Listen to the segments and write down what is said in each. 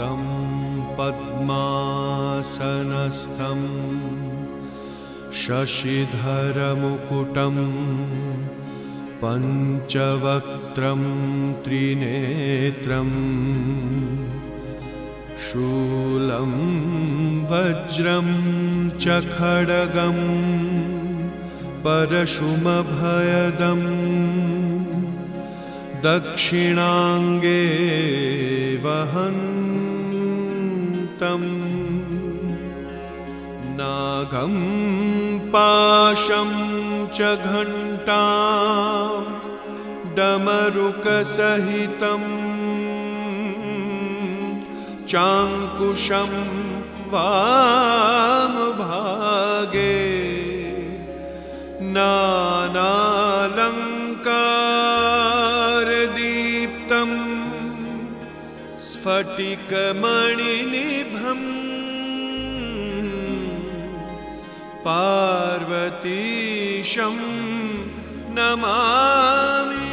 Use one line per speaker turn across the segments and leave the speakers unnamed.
शान्तं पद्मासनस्थं शशिधरमुकुटं पञ्चवक्त्रं त्रिनेत्रम् शूलं वज्रं च खड्गं परशुमभयदम् दक्षिणाङ्गे नागं पाशं च घण्टां डमरुकसहितम्। चाङ्कुशं वामभागे स्फटिकमणिनिभम् पार्वतीशं नमामि।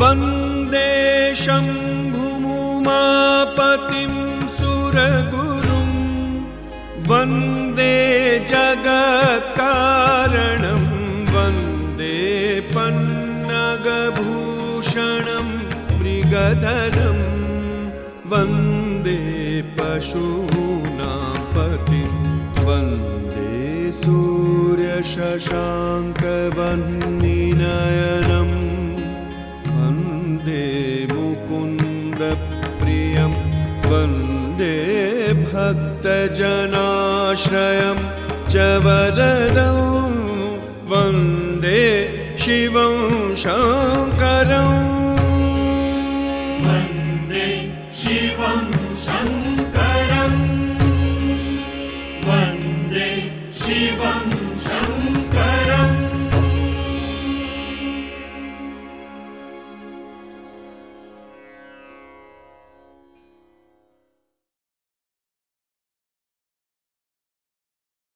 वन्दे शम्भुमुमापतिं सुरगुरुं वन्दे जगत्कारणं वन्दे पन्नगभूषणं मृगधरं वन्दे पशूनां पतिं वन्दे सूर्यशशाङ्कवह्निनयनम् वन्दे आश्रयं च वरगौ वन्दे शिवं शङ्करम् वन्दे शिवं शङ्कर। वन्दे शिवम्